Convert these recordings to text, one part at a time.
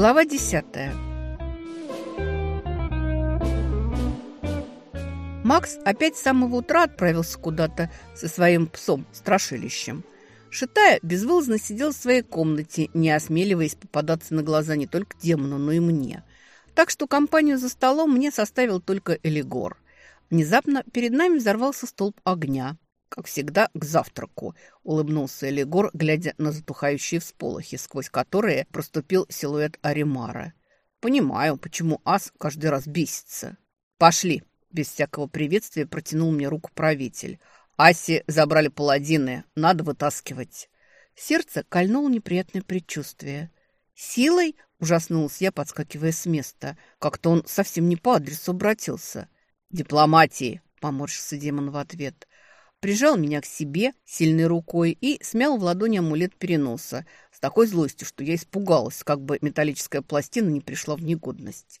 Глава десятая. Макс опять с самого утра отправился куда-то со своим псом-страшилищем. Шитая безвылазно сидел в своей комнате, не осмеливаясь попадаться на глаза не только демону, но и мне. Так что компанию за столом мне составил только Элигор. Внезапно перед нами взорвался столб огня. Как всегда, к завтраку, улыбнулся Элигор, глядя на затухающие всполохи, сквозь которые проступил силуэт Аримара. Понимаю, почему ас каждый раз бесится. Пошли, без всякого приветствия протянул мне руку правитель. Аси забрали паладины, надо вытаскивать. Сердце кольнуло неприятное предчувствие. Силой ужаснулась я, подскакивая с места. Как-то он совсем не по адресу обратился. «Дипломатии!» — поморщился демон в ответ прижал меня к себе сильной рукой и смял в ладони амулет переноса с такой злостью, что я испугалась, как бы металлическая пластина не пришла в негодность.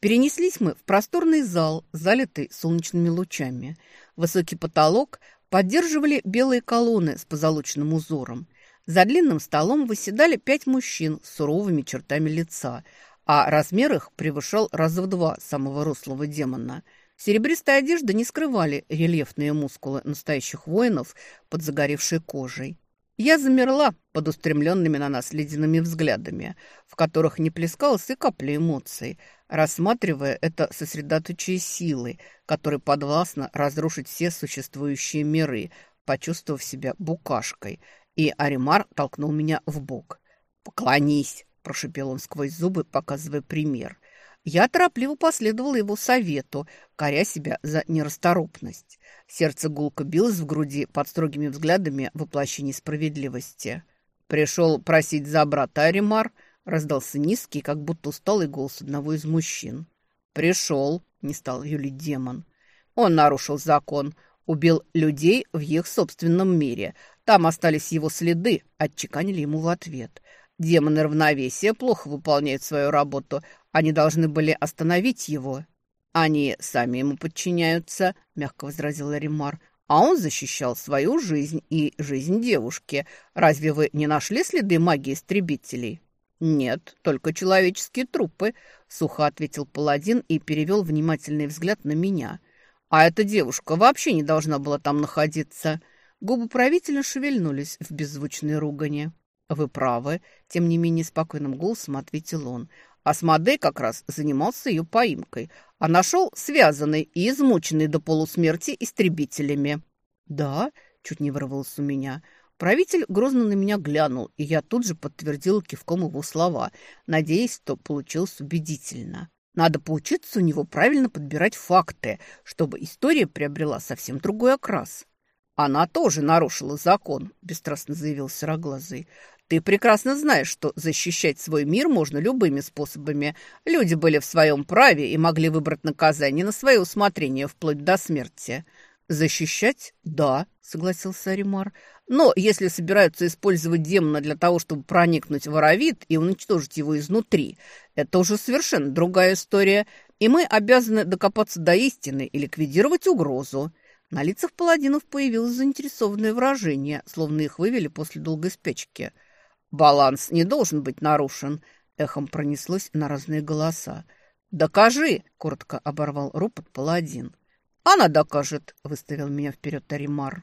Перенеслись мы в просторный зал, залитый солнечными лучами. Высокий потолок поддерживали белые колонны с позолоченным узором. За длинным столом выседали пять мужчин с суровыми чертами лица, а размер их превышал раза в два самого рослого демона – Серебристая одежда не скрывали рельефные мускулы настоящих воинов под загоревшей кожей. Я замерла под устремленными на нас ледяными взглядами, в которых не плескалось и капли эмоций, рассматривая это сосредоточие силы, которой подвластно разрушить все существующие миры, почувствовав себя букашкой, и Аримар толкнул меня в бок. «Поклонись!» – прошипел он сквозь зубы, показывая пример. Я торопливо последовала его совету, коря себя за нерасторопность. Сердце гулко билось в груди под строгими взглядами воплощения справедливости. «Пришел просить за брата Аримар», — раздался низкий, как будто усталый голос одного из мужчин. «Пришел», — не стал юлить демон. «Он нарушил закон, убил людей в их собственном мире. Там остались его следы», — отчеканили ему в ответ. «Демоны равновесия плохо выполняют свою работу, они должны были остановить его. Они сами ему подчиняются, мягко возразил Римар. А он защищал свою жизнь и жизнь девушки. Разве вы не нашли следы магии истребителей? Нет, только человеческие трупы, сухо ответил паладин и перевел внимательный взгляд на меня. А эта девушка вообще не должна была там находиться. Губы правителя шевельнулись в беззвучной ругани. «Вы правы», — тем не менее спокойным голосом ответил он. Асмодей как раз занимался ее поимкой, а нашел связанный и измученный до полусмерти истребителями. «Да?» – чуть не вырвалось у меня. Правитель грозно на меня глянул, и я тут же подтвердила кивком его слова, надеясь, что получилось убедительно. Надо поучиться у него правильно подбирать факты, чтобы история приобрела совсем другой окрас. «Она тоже нарушила закон», – бесстрастно заявил Сероглазый. Ты прекрасно знаешь, что защищать свой мир можно любыми способами. Люди были в своем праве и могли выбрать наказание на свое усмотрение вплоть до смерти. Защищать? Да, согласился Аримар. Но если собираются использовать демона для того, чтобы проникнуть в Аравит и уничтожить его изнутри, это уже совершенно другая история, и мы обязаны докопаться до истины и ликвидировать угрозу. На лицах паладинов появилось заинтересованное выражение, словно их вывели после долгой спячки – «Баланс не должен быть нарушен», — эхом пронеслось на разные голоса. «Докажи!» — коротко оборвал ропот паладин. «Она докажет!» — выставил меня вперед Таримар.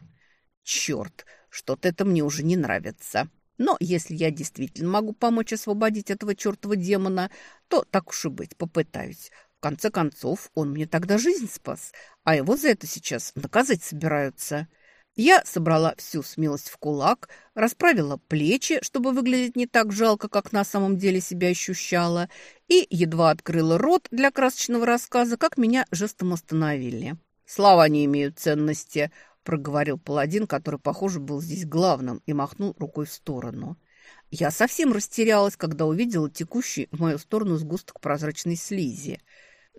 «Черт, что-то это мне уже не нравится. Но если я действительно могу помочь освободить этого чертова демона, то, так уж и быть, попытаюсь. Конце концов, он мне тогда жизнь спас, а его за это сейчас наказать собираются». Я собрала всю смелость в кулак, расправила плечи, чтобы выглядеть не так жалко, как на самом деле себя ощущала, и едва открыла рот для красочного рассказа, как меня жестом остановили. «Слова не имеют ценности», — проговорил паладин, который, похоже, был здесь главным, и махнул рукой в сторону. Я совсем растерялась, когда увидела текущий в мою сторону сгусток прозрачной слизи —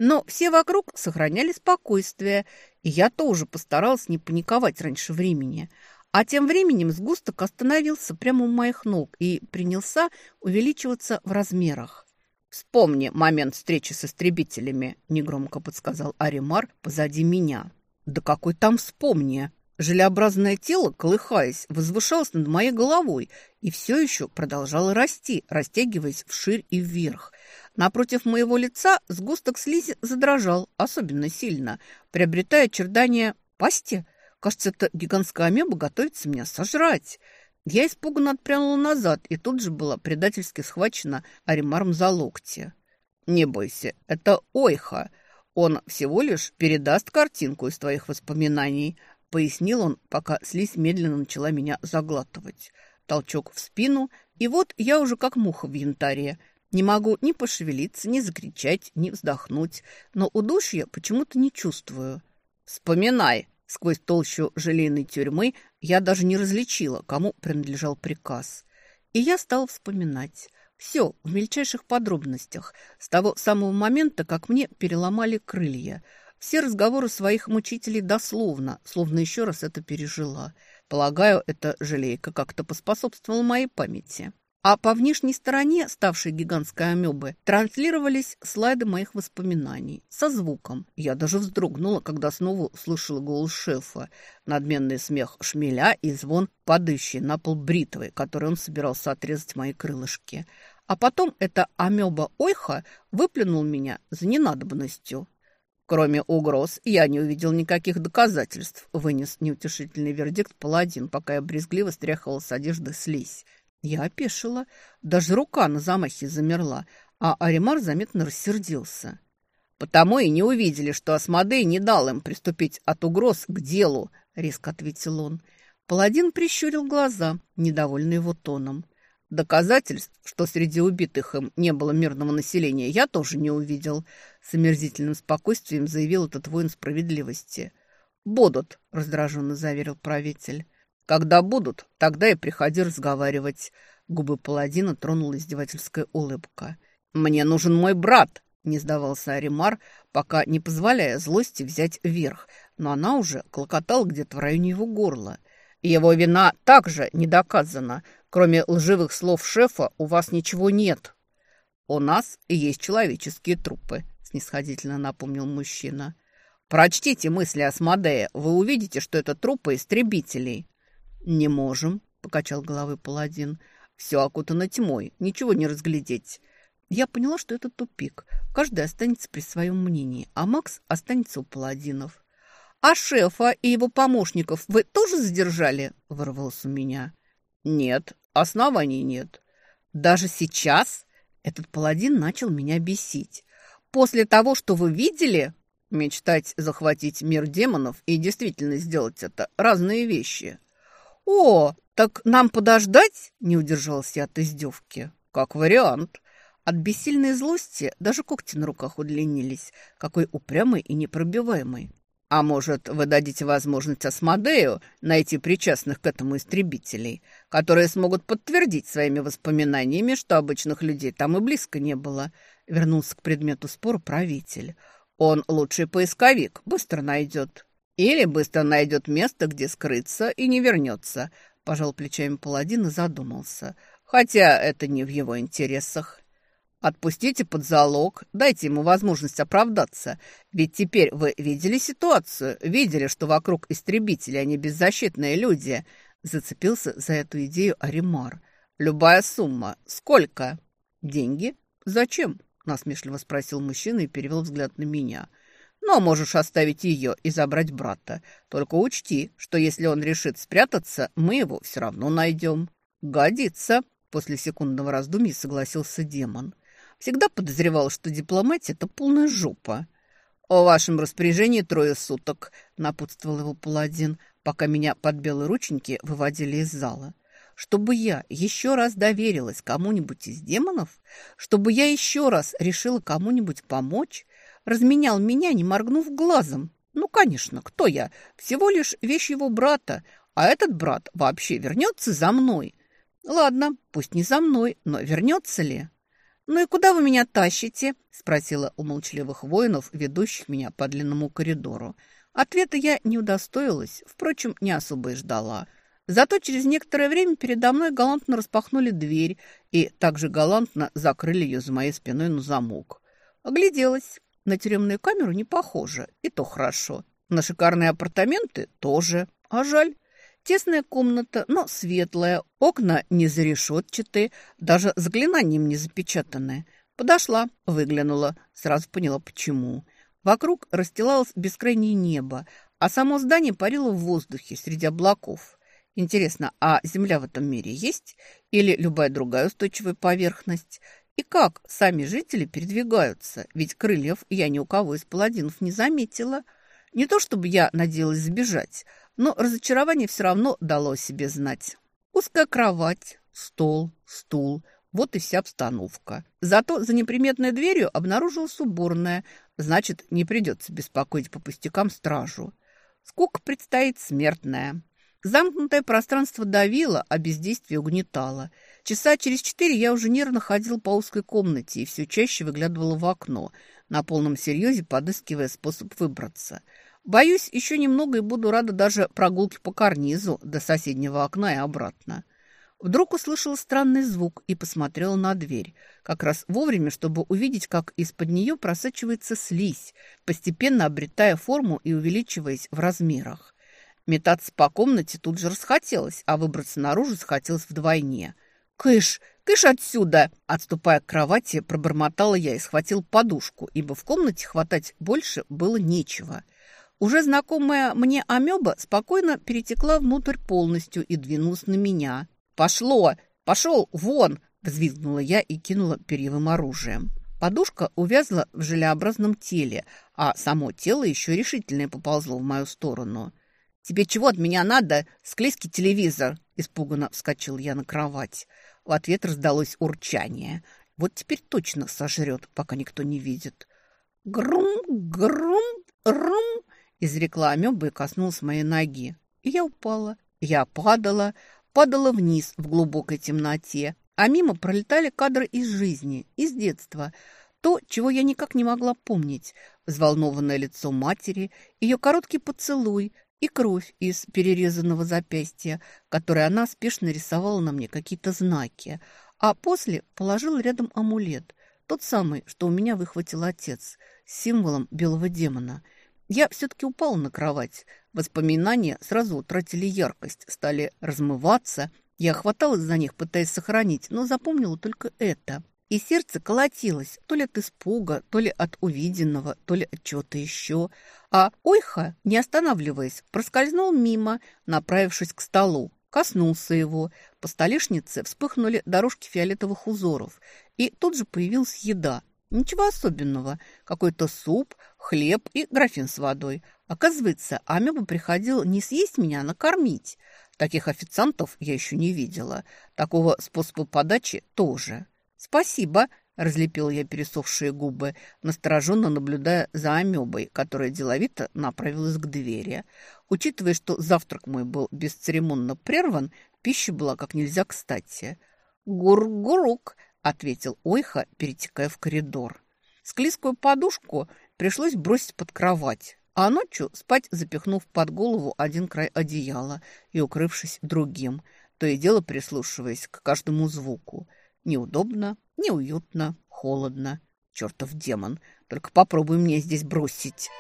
но все вокруг сохраняли спокойствие, и я тоже постаралась не паниковать раньше времени. А тем временем сгусток остановился прямо у моих ног и принялся увеличиваться в размерах. «Вспомни момент встречи с истребителями», – негромко подсказал Аримар позади меня. «Да какой там вспомни!» Желеобразное тело, колыхаясь, возвышалось над моей головой и все еще продолжало расти, растягиваясь вширь и вверх. Напротив моего лица сгусток слизи задрожал особенно сильно, приобретая очертания пасти. Кажется, эта гигантская амеба готовится меня сожрать. Я испуганно отпрянула назад и тут же была предательски схвачена Аримаром за локти. «Не бойся, это Ойха. Он всего лишь передаст картинку из твоих воспоминаний», пояснил он, пока слизь медленно начала меня заглатывать. Толчок в спину, и вот я уже как муха в янтаре. Не могу ни пошевелиться, ни закричать, ни вздохнуть, но удушья почему-то не чувствую. «Вспоминай!» Сквозь толщу желейной тюрьмы я даже не различила, кому принадлежал приказ. И я стала вспоминать. Все в мельчайших подробностях, с того самого момента, как мне переломали крылья – все разговоры своих мучителей дословно, словно еще раз это пережила. Полагаю, эта жалейка как-то поспособствовала моей памяти. А по внешней стороне, ставшей гигантской амебы, транслировались слайды моих воспоминаний со звуком. Я даже вздрогнула, когда снова услышала голос шефа, надменный смех шмеля и звон, падающий на пол бритвы, которой он собирался отрезать мои крылышки. А потом эта амеба Ойха выплюнул меня за ненадобностью. Кроме угроз, я не увидел никаких доказательств, вынес неутешительный вердикт паладин, пока я брезгливо стряхивала с одежды слизь. Я опешила, даже рука на замахе замерла, а Аримар заметно рассердился. «Потому и не увидели, что Асмодей не дал им приступить от угроз к делу», — резко ответил он. Паладин прищурил глаза, недовольный его тоном. Доказательств, что среди убитых им не было мирного населения, я тоже не увидел. С омерзительным спокойствием заявил этот воин справедливости. «Будут», — раздраженно заверил правитель. «Когда будут, тогда и приходи разговаривать». Губы паладина тронула издевательская улыбка. «Мне нужен мой брат», — не сдавался Аримар, пока не позволяя злости взять верх, но она уже клокотала где-то в районе его горла. «Его вина также не доказана», Кроме лживых слов шефа у вас ничего нет. У нас есть человеческие трупы, снисходительно напомнил мужчина. Прочтите мысли Асмодея, вы увидите, что это трупы истребителей. Не можем, покачал головой паладин. Все окутано тьмой, ничего не разглядеть. Я поняла, что это тупик. Каждый останется при своем мнении, а Макс останется у паладинов. «А шефа и его помощников вы тоже задержали?» – вырвалось у меня. «Нет, Оснований нет. Даже сейчас этот паладин начал меня бесить. После того, что вы видели, мечтать захватить мир демонов и действительно сделать это – разные вещи. «О, так нам подождать?» – не удержался от издевки. «Как вариант». От бессильной злости даже когти на руках удлинились. Какой упрямый и непробиваемый. А может, вы дадите возможность Асмодею найти причастных к этому истребителей, которые смогут подтвердить своими воспоминаниями, что обычных людей там и близко не было?» Вернулся к предмету спора правитель. «Он лучший поисковик, быстро найдет. Или быстро найдет место, где скрыться, и не вернется», – пожал плечами паладин и задумался. «Хотя это не в его интересах». Отпустите под залог, дайте ему возможность оправдаться. Ведь теперь вы видели ситуацию, видели, что вокруг истребители, они беззащитные люди. Зацепился за эту идею Аримар. Любая сумма. Сколько? Деньги? Зачем? Насмешливо спросил мужчина и перевел взгляд на меня. Но можешь оставить ее и забрать брата. Только учти, что если он решит спрятаться, мы его все равно найдем. Годится. После секундного раздумья согласился демон. Всегда подозревал, что дипломатия – это полная жопа. «О вашем распоряжении трое суток», – напутствовал его паладин, пока меня под белые рученьки выводили из зала. «Чтобы я еще раз доверилась кому-нибудь из демонов? Чтобы я еще раз решила кому-нибудь помочь? Разменял меня, не моргнув глазом? Ну, конечно, кто я? Всего лишь вещь его брата, а этот брат вообще вернется за мной. Ладно, пусть не за мной, но вернется ли?» «Ну и куда вы меня тащите?» – спросила у молчаливых воинов, ведущих меня по длинному коридору. Ответа я не удостоилась, впрочем, не особо и ждала. Зато через некоторое время передо мной галантно распахнули дверь и также галантно закрыли ее за моей спиной на замок. Огляделась. На тюремную камеру не похоже, и то хорошо. На шикарные апартаменты тоже. А жаль. Тесная комната, но светлая, окна не зарешетчатые, даже заклинанием не запечатанные. Подошла, выглянула, сразу поняла, почему. Вокруг расстилалось бескрайнее небо, а само здание парило в воздухе среди облаков. Интересно, а земля в этом мире есть? Или любая другая устойчивая поверхность? И как сами жители передвигаются? Ведь крыльев я ни у кого из паладинов не заметила. Не то чтобы я надеялась сбежать, но разочарование все равно дало себе знать. Узкая кровать, стол, стул – вот и вся обстановка. Зато за неприметной дверью обнаружилась уборная, значит, не придется беспокоить по пустякам стражу. Скука предстоит смертная. Замкнутое пространство давило, а бездействие угнетало. Часа через четыре я уже нервно ходил по узкой комнате и все чаще выглядывала в окно, на полном серьезе подыскивая способ выбраться. Боюсь, еще немного и буду рада даже прогулке по карнизу до соседнего окна и обратно. Вдруг услышала странный звук и посмотрела на дверь. Как раз вовремя, чтобы увидеть, как из-под нее просачивается слизь, постепенно обретая форму и увеличиваясь в размерах. Метаться по комнате тут же расхотелось, а выбраться наружу захотелось вдвойне. «Кыш! Кыш отсюда!» Отступая к кровати, пробормотала я и схватил подушку, ибо в комнате хватать больше было нечего. Уже знакомая мне амеба спокойно перетекла внутрь полностью и двинулась на меня. «Пошло! Пошел! Вон!» – взвизгнула я и кинула перьевым оружием. Подушка увязла в желеобразном теле, а само тело еще решительнее поползло в мою сторону. «Тебе чего от меня надо? Склейский телевизор!» Испуганно вскочил я на кровать. В ответ раздалось урчание. Вот теперь точно сожрет, пока никто не видит. «Грум, грум, рум!» изрекла амеба и коснулась моей ноги. И я упала. Я падала, падала вниз в глубокой темноте, а мимо пролетали кадры из жизни, из детства. То, чего я никак не могла помнить. Взволнованное лицо матери, ее короткий поцелуй, и кровь из перерезанного запястья, которой она спешно рисовала на мне какие-то знаки, а после положила рядом амулет, тот самый, что у меня выхватил отец, с символом белого демона. Я все-таки упала на кровать. Воспоминания сразу утратили яркость, стали размываться. Я хваталась за них, пытаясь сохранить, но запомнила только это. И сердце колотилось то ли от испуга, то ли от увиденного, то ли от чего-то еще. А Ойха, не останавливаясь, проскользнул мимо, направившись к столу. Коснулся его. По столешнице вспыхнули дорожки фиолетовых узоров. И тут же появилась еда. Ничего особенного. Какой-то суп, хлеб и графин с водой. Оказывается, Амеба приходил не съесть меня, а накормить. Таких официантов я еще не видела. Такого способа подачи тоже. «Спасибо», – разлепила я пересохшие губы, настороженно наблюдая за амебой, которая деловито направилась к двери. Учитывая, что завтрак мой был бесцеремонно прерван, пища была как нельзя кстати. «Гур-гурук», – ответил Ойха, перетекая в коридор. Склизкую подушку пришлось бросить под кровать, а ночью спать, запихнув под голову один край одеяла и укрывшись другим, то и дело прислушиваясь к каждому звуку – Неудобно, неуютно, холодно. Чертов демон, только попробуй мне здесь бросить.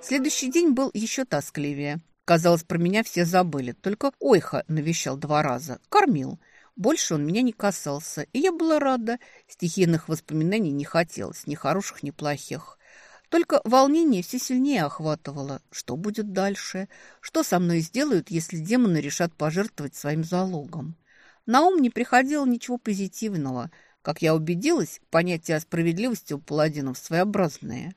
Следующий день был еще тоскливее. Казалось, про меня все забыли. Только Ойха навещал два раза. Кормил. Больше он меня не касался. И я была рада. Стихийных воспоминаний не хотелось. Ни хороших, ни плохих. Только волнение все сильнее охватывало. Что будет дальше? Что со мной сделают, если демоны решат пожертвовать своим залогом? На ум не приходило ничего позитивного. Как я убедилась, понятия о справедливости у паладинов своеобразные.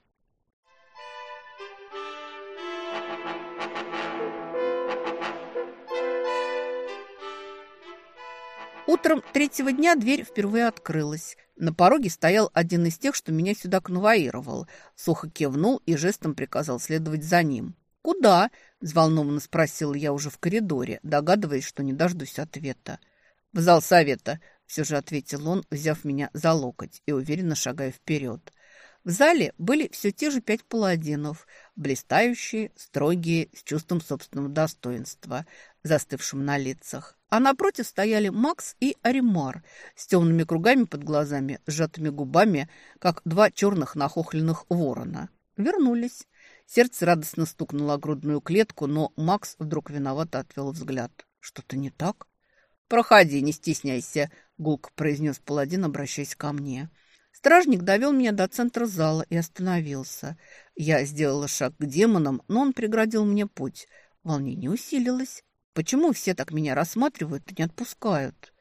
Утром третьего дня дверь впервые открылась. На пороге стоял один из тех, что меня сюда конвоировал. Сухо кивнул и жестом приказал следовать за ним. «Куда?» – взволнованно спросил я уже в коридоре, догадываясь, что не дождусь ответа. «В зал совета», – все же ответил он, взяв меня за локоть и уверенно шагая вперед. В зале были все те же пять паладинов. блистающие, строгие, с чувством собственного достоинства, застывшим на лицах. А напротив стояли Макс и Аримар с темными кругами под глазами, сжатыми губами, как два черных нахохленных ворона. Вернулись. Сердце радостно стукнуло о грудную клетку, но Макс вдруг виновато отвел взгляд. Что-то не так? «Проходи, не стесняйся», — гулко произнес паладин, обращаясь ко мне. Стражник довел меня до центра зала и остановился. Я сделала шаг к демонам, но он преградил мне путь. Волнение усилилось. Почему все так меня рассматривают и не отпускают?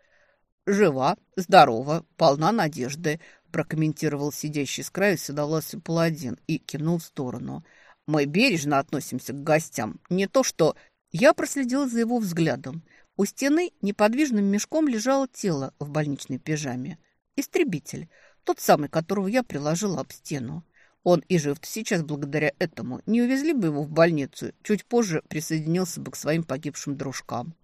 «Жива, здорова, полна надежды», – прокомментировал сидящий с краю седовласый паладин и кивнул в сторону. «Мы бережно относимся к гостям. Не то что...» Я проследила за его взглядом. У стены неподвижным мешком лежало тело в больничной пижаме. Истребитель, тот самый, которого я приложила об стену. Он и жив сейчас благодаря этому. Не увезли бы его в больницу, чуть позже присоединился бы к своим погибшим дружкам.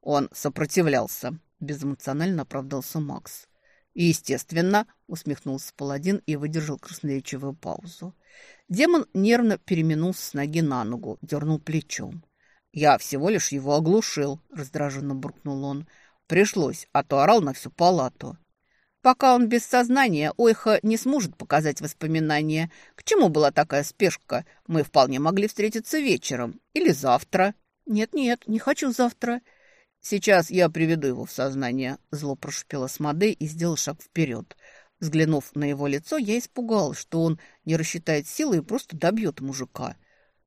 Он сопротивлялся, безэмоционально оправдался Макс. «Естественно», — усмехнулся паладин и выдержал красноречивую паузу. Демон нервно переминулся с ноги на ногу, дернул плечом. «Я всего лишь его оглушил», — раздраженно буркнул он. «Пришлось, а то орал на всю палату». «Пока он без сознания, Ойха не сможет показать воспоминания. К чему была такая спешка? Мы вполне могли встретиться вечером или завтра». «Нет-нет, не хочу завтра». «Сейчас я приведу его в сознание», — зло прошипела Смодей и сделал шаг вперед. Взглянув на его лицо, я испугалась, что он не рассчитает силы и просто добьет мужика.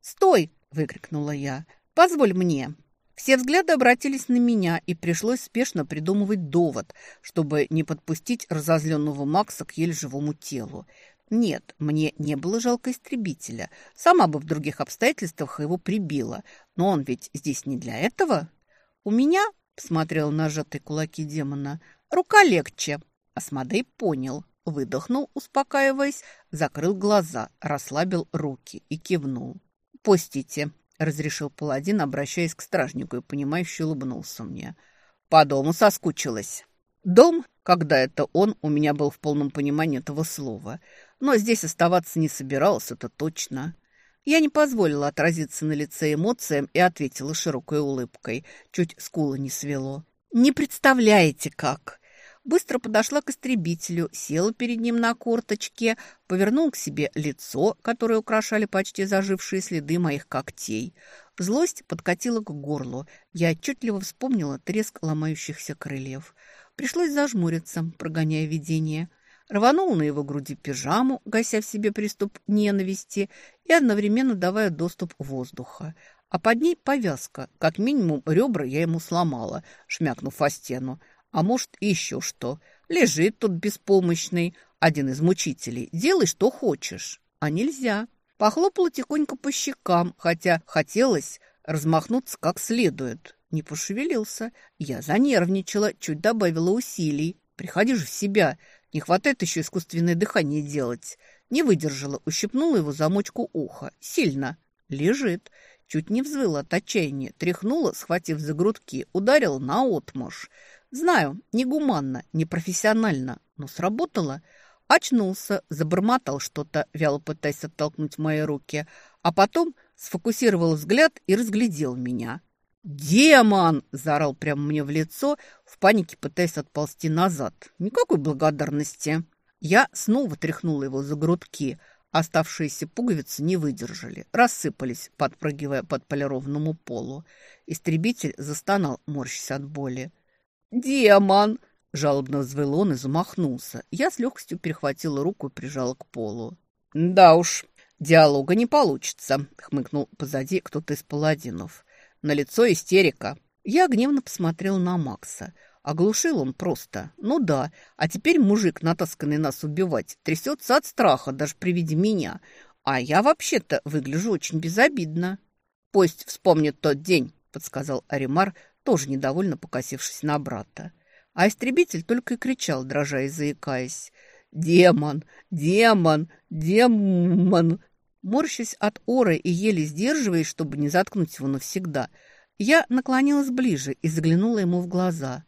«Стой!» — выкрикнула я. Позволь мне». Все взгляды обратились на меня, и пришлось спешно придумывать довод, чтобы не подпустить разозленного Макса к еле живому телу. Нет, мне не было жалко истребителя. Сама бы в других обстоятельствах его прибила. Но он ведь здесь не для этого. У меня, посмотрел на сжатые кулаки демона, рука легче. Асмодей понял, выдохнул, успокаиваясь, закрыл глаза, расслабил руки и кивнул. «Пустите», — разрешил паладин, обращаясь к стражнику и, понимающе улыбнулся мне. «По дому соскучилась». Дом, когда это он, у меня был в полном понимании этого слова. Но здесь оставаться не собиралась, это точно. Я не позволила отразиться на лице эмоциям и ответила широкой улыбкой. Чуть скулы не свело. «Не представляете, как!» Быстро подошла к истребителю, села перед ним на корточке, повернул к себе лицо, которое украшали почти зажившие следы моих когтей. Злость подкатила к горлу. Я отчетливо вспомнила треск ломающихся крыльев. Пришлось зажмуриться, прогоняя видение. Рванул на его груди пижаму, гася в себе приступ ненависти и одновременно давая доступ воздуха. А под ней повязка. Как минимум ребра я ему сломала, шмякнув о стену. А может, еще что. Лежит тут беспомощный, один из мучителей. Делай, что хочешь. А нельзя. Похлопала тихонько по щекам, хотя хотелось размахнуться как следует. Не пошевелился. Я занервничала, чуть добавила усилий. Приходи же в себя. Не хватает еще искусственное дыхание делать. Не выдержала, ущипнула его замочку уха. Сильно. Лежит. Чуть не взвыла от отчаяния. Тряхнула, схватив за грудки. Ударила наотмашь. Знаю, негуманно, непрофессионально, но сработало. Очнулся, забормотал что-то, вяло пытаясь оттолкнуть мои руки, а потом сфокусировал взгляд и разглядел меня. «Демон!» – заорал прямо мне в лицо, в панике пытаясь отползти назад. «Никакой благодарности!» Я снова тряхнула его за грудки. Оставшиеся пуговицы не выдержали, рассыпались, подпрыгивая под полированному полу. Истребитель застонал, морщась от боли. «Демон!» – жалобно взвыл он и замахнулся. Я с легкостью перехватила руку и прижала к полу. «Да уж, диалога не получится», – хмыкнул позади кто-то из паладинов. На лицо истерика. Я гневно посмотрел на Макса. Оглушил он просто. Ну да, а теперь мужик, натасканный нас убивать, трясется от страха даже при виде меня. А я вообще-то выгляжу очень безобидно. «Пусть вспомнит тот день», – подсказал Аримар, тоже недовольно покосившись на брата. А истребитель только и кричал, дрожа и заикаясь. «Демон! Демон! Демон!» Морщась от оры и еле сдерживаясь, чтобы не заткнуть его навсегда, я наклонилась ближе и заглянула ему в глаза.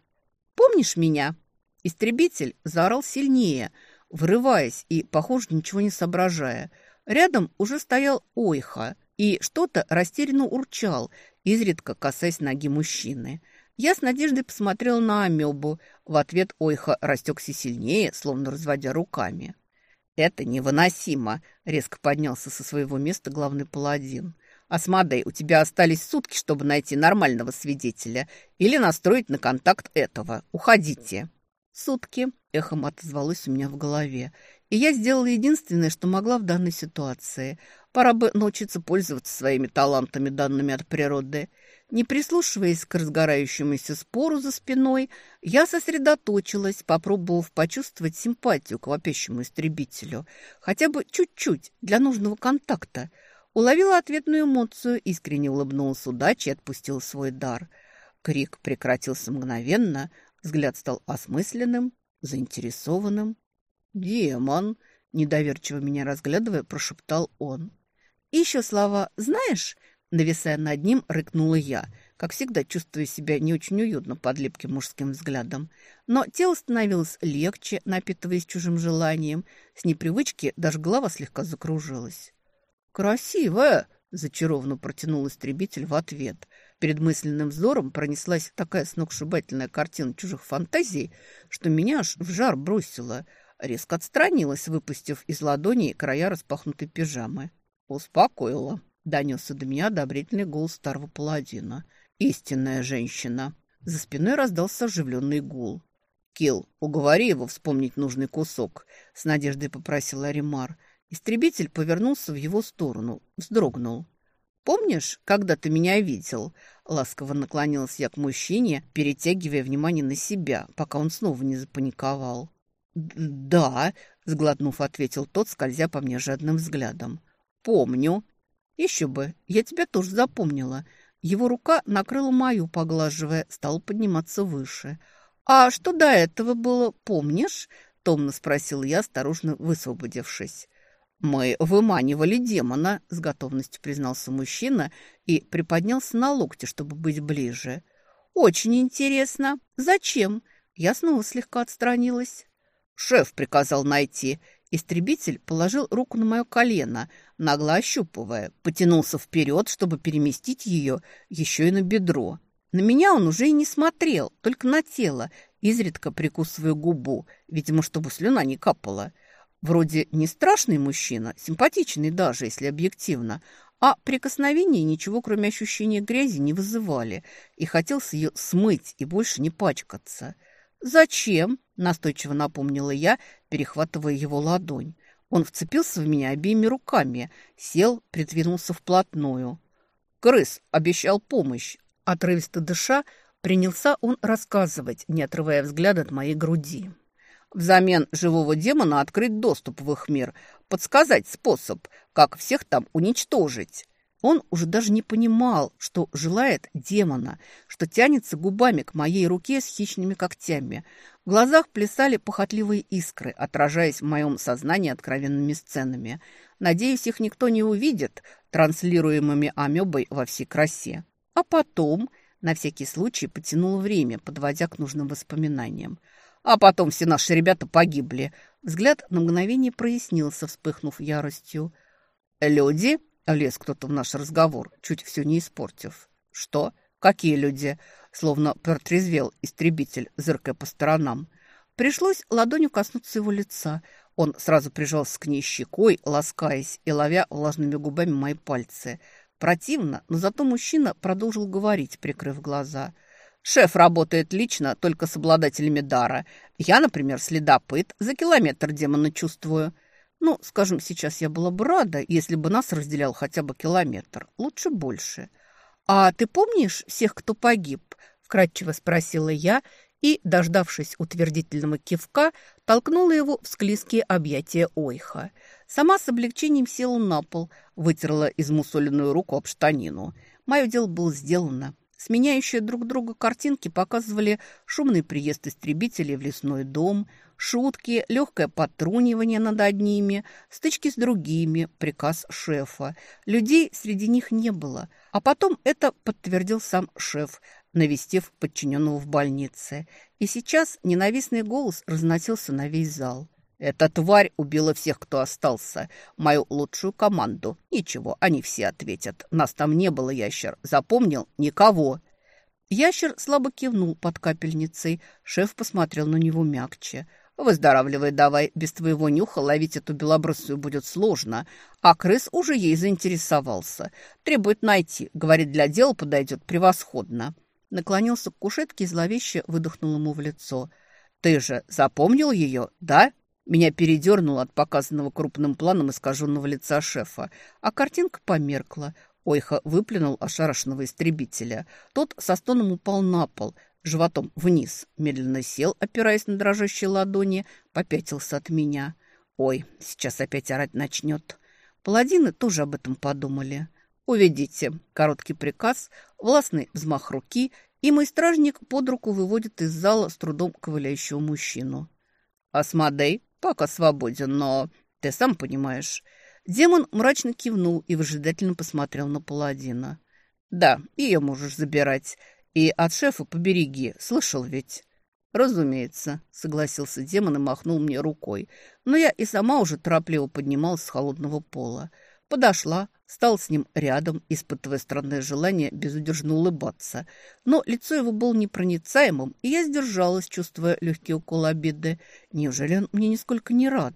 «Помнишь меня?» Истребитель заорал сильнее, врываясь и, похоже, ничего не соображая. Рядом уже стоял Ойха и что-то растерянно урчал, изредка касаясь ноги мужчины. Я с надеждой посмотрел на амебу. В ответ Ойха растекся сильнее, словно разводя руками. «Это невыносимо!» — резко поднялся со своего места главный паладин. «Асмодей, у тебя остались сутки, чтобы найти нормального свидетеля или настроить на контакт этого. Уходите!» «Сутки!» — эхом отозвалось у меня в голове. И я сделала единственное, что могла в данной ситуации. Пора бы научиться пользоваться своими талантами, данными от природы. Не прислушиваясь к разгорающемуся спору за спиной, я сосредоточилась, попробовав почувствовать симпатию к вопящему истребителю. Хотя бы чуть-чуть, для нужного контакта. Уловила ответную эмоцию, искренне улыбнулась удачей и отпустила свой дар. Крик прекратился мгновенно, взгляд стал осмысленным, заинтересованным. «Демон!» – недоверчиво меня разглядывая, прошептал он. И еще слова «знаешь?» Нависая над ним, рыкнула я, как всегда чувствуя себя не очень уютно под липким мужским взглядом. Но тело становилось легче, напитываясь чужим желанием. С непривычки даже голова слегка закружилась. «Красивая!» – зачарованно протянул истребитель в ответ. Перед мысленным взором пронеслась такая сногсшибательная картина чужих фантазий, что меня аж в жар бросило. Резко отстранилась, выпустив из ладони края распахнутой пижамы. Успокоила. Донесся до меня одобрительный голос старого паладина. «Истинная женщина!» За спиной раздался оживленный гул. «Килл, уговори его вспомнить нужный кусок», — с надеждой попросил Аримар. Истребитель повернулся в его сторону, вздрогнул. «Помнишь, когда ты меня видел?» Ласково наклонилась я к мужчине, перетягивая внимание на себя, пока он снова не запаниковал. «Да», — сглотнув, ответил тот, скользя по мне жадным взглядом. «Помню», еще бы, я тебя тоже запомнила. Его рука накрыла мою, поглаживая, стал подниматься выше. «А что до этого было, помнишь?» — томно спросил я, осторожно высвободившись. «Мы выманивали демона», — с готовностью признался мужчина и приподнялся на локте, чтобы быть ближе. «Очень интересно. Зачем?» Я снова слегка отстранилась. «Шеф приказал найти», Истребитель положил руку на мое колено, нагло ощупывая, потянулся вперед, чтобы переместить ее еще и на бедро. На меня он уже и не смотрел, только на тело, изредка прикусывая губу, видимо, чтобы слюна не капала. Вроде не страшный мужчина, симпатичный даже, если объективно, а прикосновения ничего, кроме ощущения грязи, не вызывали, и хотелось ее смыть и больше не пачкаться. «Зачем?» – настойчиво напомнила я, перехватывая его ладонь. Он вцепился в меня обеими руками, сел, придвинулся вплотную. «Крыс обещал помощь!» Отрывисто дыша, принялся он рассказывать, не отрывая взгляда от моей груди. Взамен живого демона открыть доступ в их мир, подсказать способ, как всех там уничтожить. Он уже даже не понимал, что желает демона, что тянется губами к моей руке с хищными когтями. В глазах плясали похотливые искры, отражаясь в моем сознании откровенными сценами. Надеюсь, их никто не увидит, транслируемыми амебой во всей красе. А потом, на всякий случай, потянул время, подводя к нужным воспоминаниям. А потом все наши ребята погибли. Взгляд на мгновение прояснился, вспыхнув яростью. «Люди?» Лез кто-то в наш разговор, чуть все не испортив. «Что? Какие люди?» Словно протрезвел истребитель, зыркая по сторонам. Пришлось ладонью коснуться его лица. Он сразу прижался к ней щекой, ласкаясь и ловя влажными губами мои пальцы. Противно, но зато мужчина продолжил говорить, прикрыв глаза. «Шеф работает лично, только с обладателями дара. Я, например, следопыт, за километр демона чувствую». Ну, скажем, сейчас я была бы рада, если бы нас разделял хотя бы километр. Лучше больше. «А ты помнишь всех, кто погиб?» – вкратчиво спросила я и, дождавшись утвердительного кивка, толкнула его в склизкие объятия Ойха. Сама с облегчением села на пол, вытерла измусоленную руку об штанину. Мое дело было сделано. Сменяющие друг друга картинки показывали шумный приезд истребителей в лесной дом – Шутки, легкое потрунивание над одними, стычки с другими, приказ шефа. Людей среди них не было. А потом это подтвердил сам шеф, навестив подчиненного в больнице. И сейчас ненавистный голос разносился на весь зал. Эта тварь убила всех, кто остался. Мою лучшую команду. Ничего, они все ответят. Нас там не было, ящер. Запомнил? Никого. Ящер слабо кивнул под капельницей. Шеф посмотрел на него мягче. «Выздоравливай давай. Без твоего нюха ловить эту белобрысую будет сложно. А крыс уже ей заинтересовался. Требует найти. Говорит, для дела подойдет превосходно». Наклонился к кушетке и зловеще выдохнул ему в лицо. «Ты же запомнил ее, да?» Меня передернуло от показанного крупным планом искаженного лица шефа, а картинка померкла. Ойха выплюнул ошарашенного истребителя. Тот со стоном упал на пол, животом вниз, медленно сел, опираясь на дрожащие ладони, попятился от меня. «Ой, сейчас опять орать начнет». Паладины тоже об этом подумали. «Уведите». Короткий приказ, властный взмах руки, и мой стражник под руку выводит из зала с трудом ковыляющего мужчину. «Асмодей пока свободен, но ты сам понимаешь». Демон мрачно кивнул и выжидательно посмотрел на паладина. «Да, ее можешь забирать. И от шефа побереги, слышал ведь?» «Разумеется», — согласился демон и махнул мне рукой. Но я и сама уже торопливо поднималась с холодного пола. Подошла, стал с ним рядом, испытывая странное желание безудержно улыбаться. Но лицо его было непроницаемым, и я сдержалась, чувствуя легкий укол обиды. Неужели он мне нисколько не рад?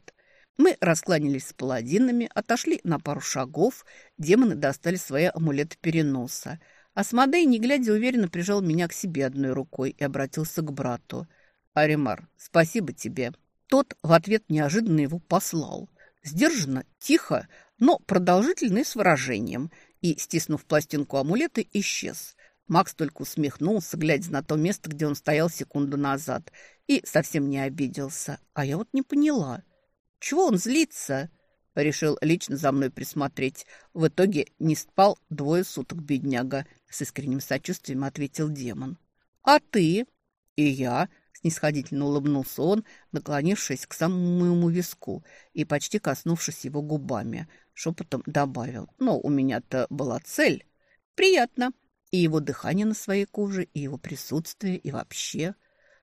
Мы раскланялись с паладинами, отошли на пару шагов, демоны достали свои амулеты переноса. Асмодей, не глядя, уверенно прижал меня к себе одной рукой и обратился к брату. «Аримар, спасибо тебе». Тот в ответ неожиданно его послал. Сдержанно, тихо, но продолжительный с выражением, и, стиснув пластинку амулета, исчез. Макс только усмехнулся, глядя на то место, где он стоял секунду назад, и совсем не обиделся. А я вот не поняла, чего он злится? Решил лично за мной присмотреть. В итоге не спал двое суток, бедняга, с искренним сочувствием ответил демон. А ты? И я, снисходительно улыбнулся он, наклонившись к самому моему виску и почти коснувшись его губами шепотом добавил. «Но у меня-то была цель. Приятно. И его дыхание на своей коже, и его присутствие, и вообще.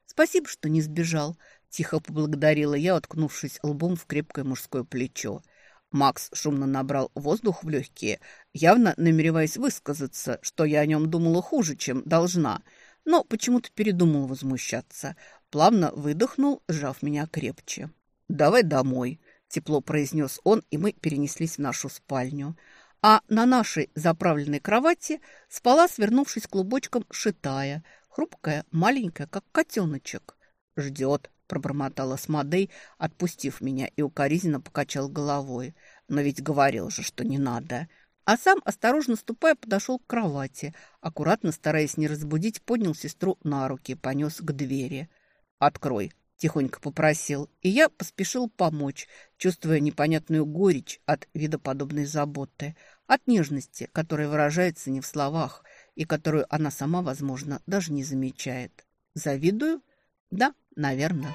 Спасибо, что не сбежал». Тихо поблагодарила я, уткнувшись лбом в крепкое мужское плечо. Макс шумно набрал воздух в легкие, явно намереваясь высказаться, что я о нем думала хуже, чем должна, но почему-то передумал возмущаться. Плавно выдохнул, сжав меня крепче. «Давай домой», тепло произнес он, и мы перенеслись в нашу спальню. А на нашей заправленной кровати спала, свернувшись клубочком, шитая, хрупкая, маленькая, как котеночек. «Ждет», — пробормотала Смодей, отпустив меня, и укоризненно покачал головой. «Но ведь говорил же, что не надо». А сам, осторожно ступая, подошел к кровати, аккуратно, стараясь не разбудить, поднял сестру на руки, понес к двери. «Открой», – тихонько попросил, и я поспешил помочь, чувствуя непонятную горечь от вида подобной заботы, от нежности, которая выражается не в словах и которую она сама, возможно, даже не замечает. Завидую? Да, наверное.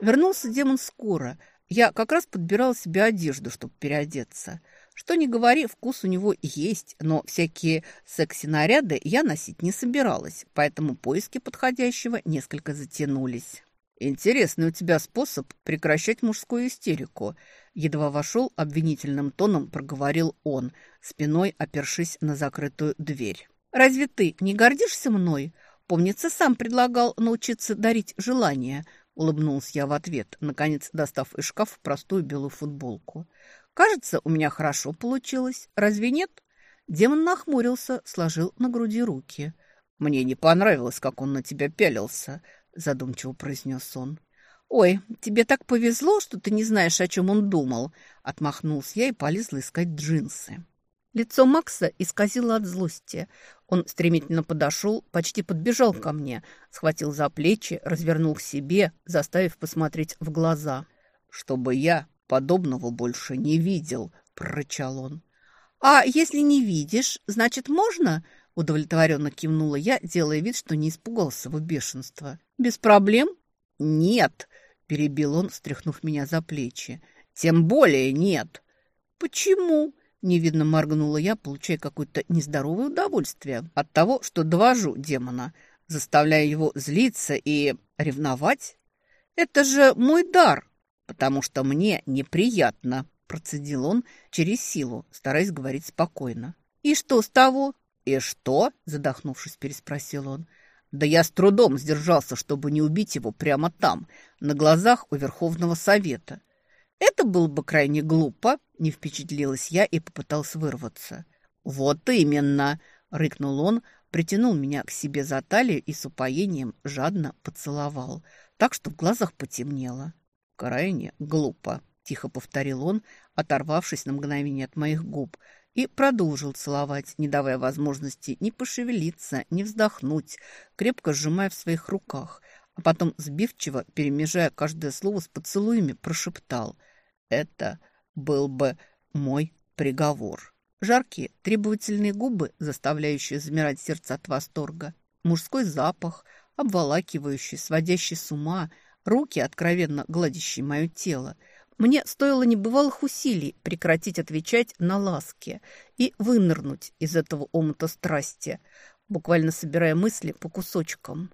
Вернулся демон скоро. Я как раз подбирала себе одежду, чтобы переодеться – что ни говори, вкус у него есть, но всякие секси-наряды я носить не собиралась, поэтому поиски подходящего несколько затянулись. «Интересный у тебя способ прекращать мужскую истерику», едва вошел обвинительным тоном, проговорил он, спиной опершись на закрытую дверь. «Разве ты не гордишься мной? Помнится, сам предлагал научиться дарить желания», улыбнулся я в ответ, наконец достав из шкафа простую белую футболку. Кажется, у меня хорошо получилось. Разве нет? Демон нахмурился, сложил на груди руки. Мне не понравилось, как он на тебя пялился, задумчиво произнес он. «Ой, тебе так повезло, что ты не знаешь, о чем он думал», — отмахнулся я и полезла искать джинсы. Лицо Макса исказило от злости. Он стремительно подошел, почти подбежал ко мне, схватил за плечи, развернул к себе, заставив посмотреть в глаза. «Чтобы я подобного больше не видел», — прорычал он. «А если не видишь, значит, можно?» — удовлетворенно кивнула я, делая вид, что не испугался его бешенства. «Без проблем?» «Нет», — перебил он, стряхнув меня за плечи. «Тем более нет». «Почему?» — Невидно моргнула я, получая какое-то нездоровое удовольствие от того, что довожу демона, заставляя его злиться и ревновать. Это же мой дар, потому что мне неприятно, процедил он через силу, стараясь говорить спокойно. И что с того? И что? задохнувшись, переспросил он. Да я с трудом сдержался, чтобы не убить его прямо там, на глазах у Верховного Совета. Это было бы крайне глупо, не впечатлилась я и попытался вырваться. Вот именно, рыкнул он, притянул меня к себе за талию и с упоением жадно поцеловал, так что в глазах потемнело. Крайне глупо, тихо повторил он, оторвавшись на мгновение от моих губ, и продолжил целовать, не давая возможности ни пошевелиться, ни вздохнуть, крепко сжимая в своих руках, а потом сбивчиво, перемежая каждое слово с поцелуями, прошептал «Это был бы мой приговор». Жаркие, требовательные губы, заставляющие замирать сердце от восторга, мужской запах, обволакивающий, сводящий с ума, руки, откровенно гладящие мое тело – мне стоило небывалых усилий прекратить отвечать на ласки и вынырнуть из этого омута страсти, буквально собирая мысли по кусочкам.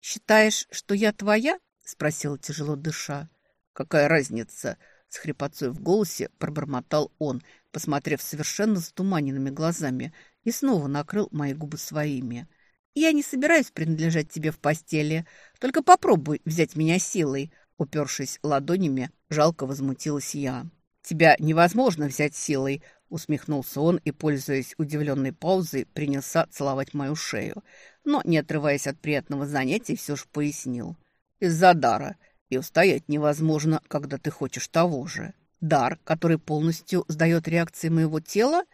«Считаешь, что я твоя?» – спросила тяжело дыша. «Какая разница?» – с хрипотцой в голосе пробормотал он, посмотрев совершенно затуманенными глазами, и снова накрыл мои губы своими. «Я не собираюсь принадлежать тебе в постели. Только попробуй взять меня силой. Упершись ладонями, жалко возмутилась я. «Тебя невозможно взять силой», — усмехнулся он и, пользуясь удивленной паузой, принялся целовать мою шею. Но, не отрываясь от приятного занятия, все же пояснил. «Из-за дара. И устоять невозможно, когда ты хочешь того же. Дар, который полностью сдает реакции моего тела,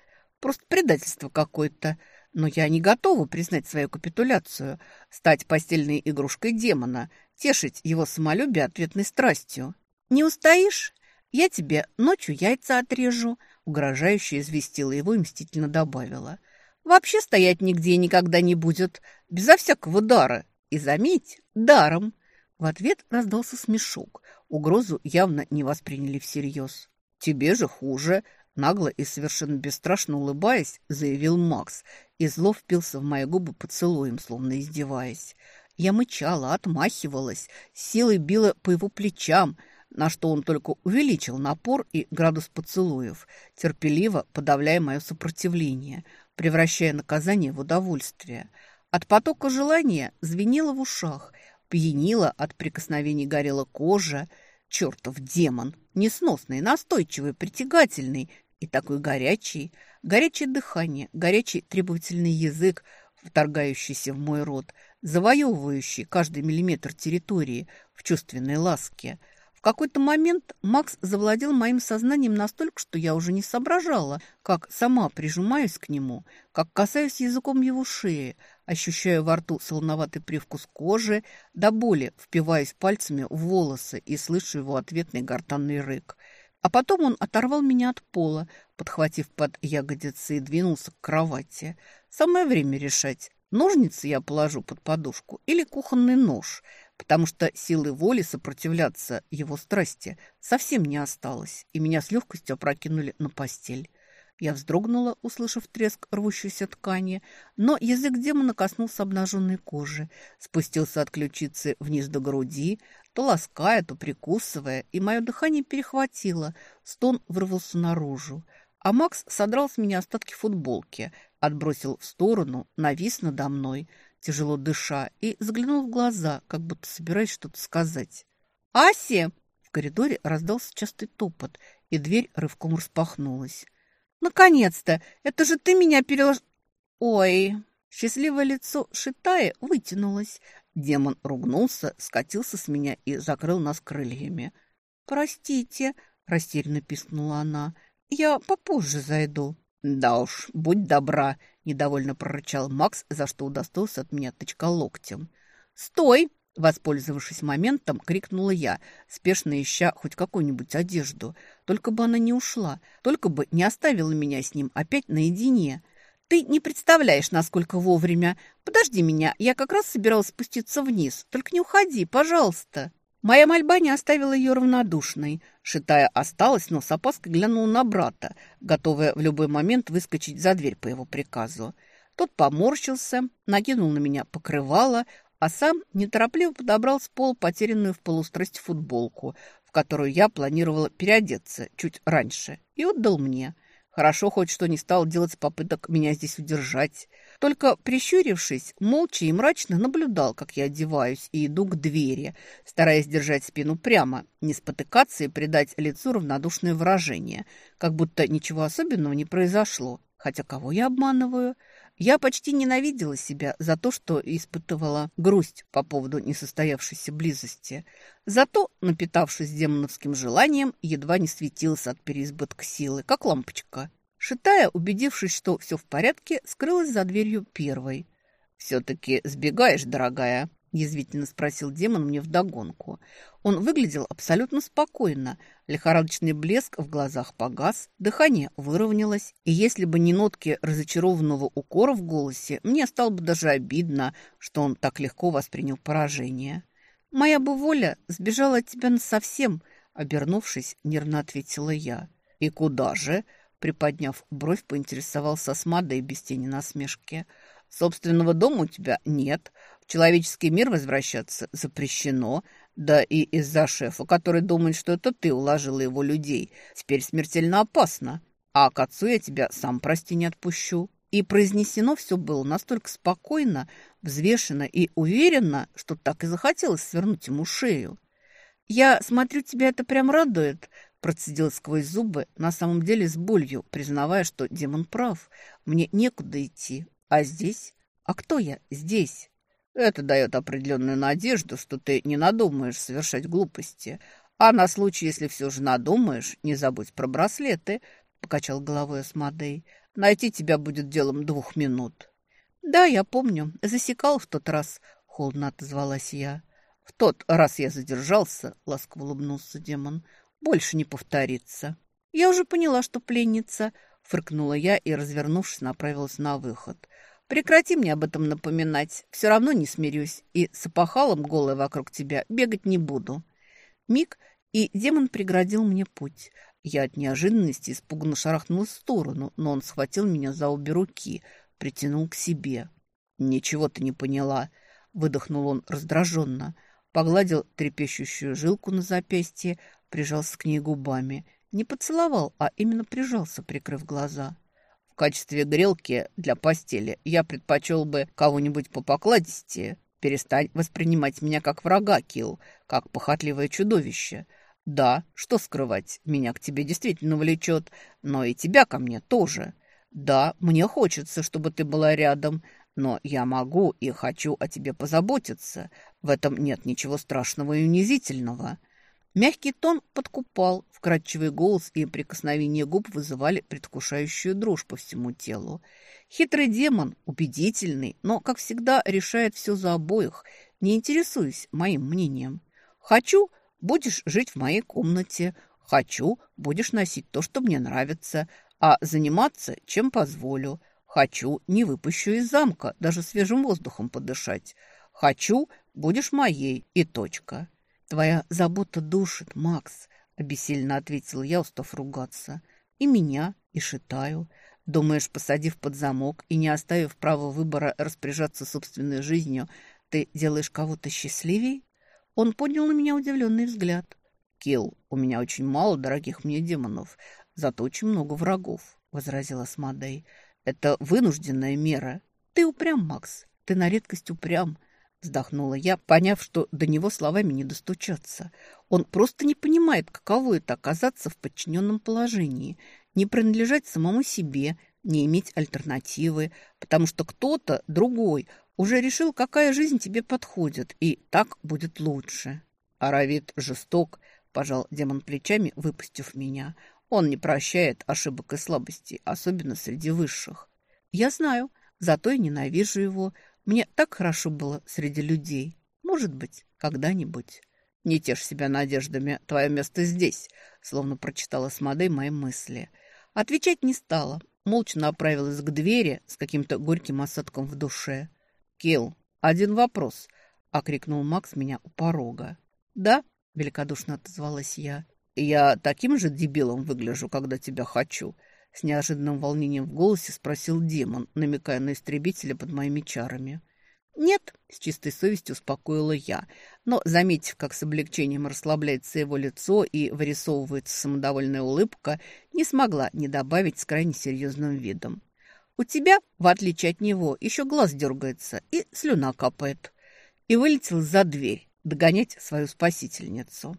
просто предательство какое-то. Но я не готова признать свою капитуляцию, стать постельной игрушкой демона, тешить его самолюбие ответной страстью. «Не устоишь? Я тебе ночью яйца отрежу», — угрожающе известила его и мстительно добавила. «Вообще стоять нигде никогда не будет, безо всякого дара. И заметь, даром». В ответ раздался смешок. Угрозу явно не восприняли всерьез. «Тебе же хуже», Нагло и совершенно бесстрашно улыбаясь, заявил Макс и зло впился в мои губы поцелуем, словно издеваясь. Я мычала, отмахивалась, силой била по его плечам, на что он только увеличил напор и градус поцелуев, терпеливо подавляя мое сопротивление, превращая наказание в удовольствие. От потока желания звенело в ушах, пьянило от прикосновений горела кожа. Чертов демон, несносный, настойчивый, притягательный и такой горячий. Горячее дыхание, горячий требовательный язык, вторгающийся в мой рот, завоевывающий каждый миллиметр территории в чувственной ласке. В какой-то момент Макс завладел моим сознанием настолько, что я уже не соображала, как сама прижимаюсь к нему, как касаюсь языком его шеи, ощущаю во рту солоноватый привкус кожи, до боли впиваясь пальцами в волосы и слышу его ответный гортанный рык – а потом он оторвал меня от пола, подхватив под ягодицы и двинулся к кровати. Самое время решать, ножницы я положу под подушку или кухонный нож, потому что силы воли сопротивляться его страсти совсем не осталось, и меня с легкостью опрокинули на постель. Я вздрогнула, услышав треск рвущейся ткани, но язык демона коснулся обнаженной кожи, спустился от ключицы вниз до груди, то лаская, то прикусывая, и мое дыхание перехватило, стон вырвался наружу. А Макс содрал с меня остатки футболки, отбросил в сторону, навис надо мной, тяжело дыша, и заглянул в глаза, как будто собираясь что-то сказать. «Аси!» В коридоре раздался частый топот, и дверь рывком распахнулась. «Наконец-то! Это же ты меня перелож...» «Ой!» Счастливое лицо Шитая вытянулось. Демон ругнулся, скатился с меня и закрыл нас крыльями. «Простите!» – растерянно пискнула она. «Я попозже зайду». «Да уж, будь добра!» – недовольно прорычал Макс, за что удостоился от меня тычка локтем. «Стой!» – воспользовавшись моментом, крикнула я, спешно ища хоть какую-нибудь одежду. Только бы она не ушла, только бы не оставила меня с ним опять наедине. «Ты не представляешь, насколько вовремя. Подожди меня, я как раз собиралась спуститься вниз. Только не уходи, пожалуйста». Моя мольба не оставила ее равнодушной. Шитая осталась, но с опаской глянула на брата, готовая в любой момент выскочить за дверь по его приказу. Тот поморщился, накинул на меня покрывало, а сам неторопливо подобрал с пола потерянную в полустрасти футболку, которую я планировала переодеться чуть раньше, и отдал мне. Хорошо хоть что не стал делать попыток меня здесь удержать. Только прищурившись, молча и мрачно наблюдал, как я одеваюсь и иду к двери, стараясь держать спину прямо, не спотыкаться и придать лицу равнодушное выражение, как будто ничего особенного не произошло. Хотя кого я обманываю? Я почти ненавидела себя за то, что испытывала грусть по поводу несостоявшейся близости. Зато, напитавшись демоновским желанием, едва не светилась от переизбытка силы, как лампочка. Шитая, убедившись, что все в порядке, скрылась за дверью первой. «Все-таки сбегаешь, дорогая?» Язвительно спросил демон мне вдогонку. Он выглядел абсолютно спокойно. Лихорадочный блеск в глазах погас, дыхание выровнялось. И если бы не нотки разочарованного укора в голосе, мне стало бы даже обидно, что он так легко воспринял поражение. «Моя бы воля сбежала от тебя насовсем», — обернувшись, нервно ответила я. «И куда же?» — приподняв бровь, поинтересовался Асмадой без тени насмешки. «Собственного дома у тебя нет, в человеческий мир возвращаться запрещено, да и из-за шефа, который думает, что это ты уложила его людей, теперь смертельно опасно. А к отцу я тебя сам, прости, не отпущу». И произнесено все было настолько спокойно, взвешенно и уверенно, что так и захотелось свернуть ему шею. «Я смотрю, тебя это прям радует», – процедил сквозь зубы, на самом деле с болью, признавая, что демон прав. «Мне некуда идти. А здесь? А кто я здесь?» Это дает определенную надежду, что ты не надумаешь совершать глупости. А на случай, если все же надумаешь, не забудь про браслеты, — покачал головой Асмодей. Найти тебя будет делом двух минут. Да, я помню. Засекал в тот раз, — холодно отозвалась я. В тот раз я задержался, — ласково улыбнулся демон. Больше не повторится. Я уже поняла, что пленница, — фыркнула я и, развернувшись, направилась на выход — Прекрати мне об этом напоминать. Все равно не смирюсь. И с опахалом голой вокруг тебя бегать не буду. Миг, и демон преградил мне путь. Я от неожиданности испуганно шарахнулась в сторону, но он схватил меня за обе руки, притянул к себе. «Ничего ты не поняла», — выдохнул он раздраженно. Погладил трепещущую жилку на запястье, прижался к ней губами. Не поцеловал, а именно прижался, прикрыв глаза. В качестве грелки для постели я предпочел бы кого-нибудь по покладистее. Перестань воспринимать меня как врага, Килл, как похотливое чудовище. Да, что скрывать, меня к тебе действительно влечет, но и тебя ко мне тоже. Да, мне хочется, чтобы ты была рядом, но я могу и хочу о тебе позаботиться. В этом нет ничего страшного и унизительного. Мягкий тон подкупал, вкрадчивый голос и прикосновение губ вызывали предвкушающую дрожь по всему телу. Хитрый демон, убедительный, но, как всегда, решает все за обоих, не интересуясь моим мнением. «Хочу – будешь жить в моей комнате. Хочу – будешь носить то, что мне нравится, а заниматься, чем позволю. Хочу – не выпущу из замка, даже свежим воздухом подышать. Хочу – будешь моей и точка». «Твоя забота душит, Макс», — обессильно ответил я, устав ругаться. «И меня, и Шитаю. Думаешь, посадив под замок и не оставив права выбора распоряжаться собственной жизнью, ты делаешь кого-то счастливей?» Он поднял на меня удивленный взгляд. «Килл, у меня очень мало дорогих мне демонов, зато очень много врагов», — возразила Асмодей. «Это вынужденная мера. Ты упрям, Макс, ты на редкость упрям. Вздохнула я, поняв, что до него словами не достучаться. Он просто не понимает, каково это оказаться в подчиненном положении, не принадлежать самому себе, не иметь альтернативы, потому что кто-то другой уже решил, какая жизнь тебе подходит, и так будет лучше. Аравит жесток, пожал демон плечами, выпустив меня. Он не прощает ошибок и слабостей, особенно среди высших. Я знаю, зато и ненавижу его, мне так хорошо было среди людей. Может быть, когда-нибудь. Не тешь себя надеждами, твое место здесь, словно прочитала с Мадей мои мысли. Отвечать не стала, молча направилась к двери с каким-то горьким осадком в душе. «Килл, один вопрос», — окрикнул Макс меня у порога. «Да», – великодушно отозвалась я. «Я таким же дебилом выгляжу, когда тебя хочу?» С неожиданным волнением в голосе спросил демон, намекая на истребителя под моими чарами. «Нет», — с чистой совестью успокоила я, но, заметив, как с облегчением расслабляется его лицо и вырисовывается самодовольная улыбка, не смогла не добавить с крайне серьезным видом. «У тебя, в отличие от него, еще глаз дергается и слюна капает». И вылетел за дверь догонять свою спасительницу.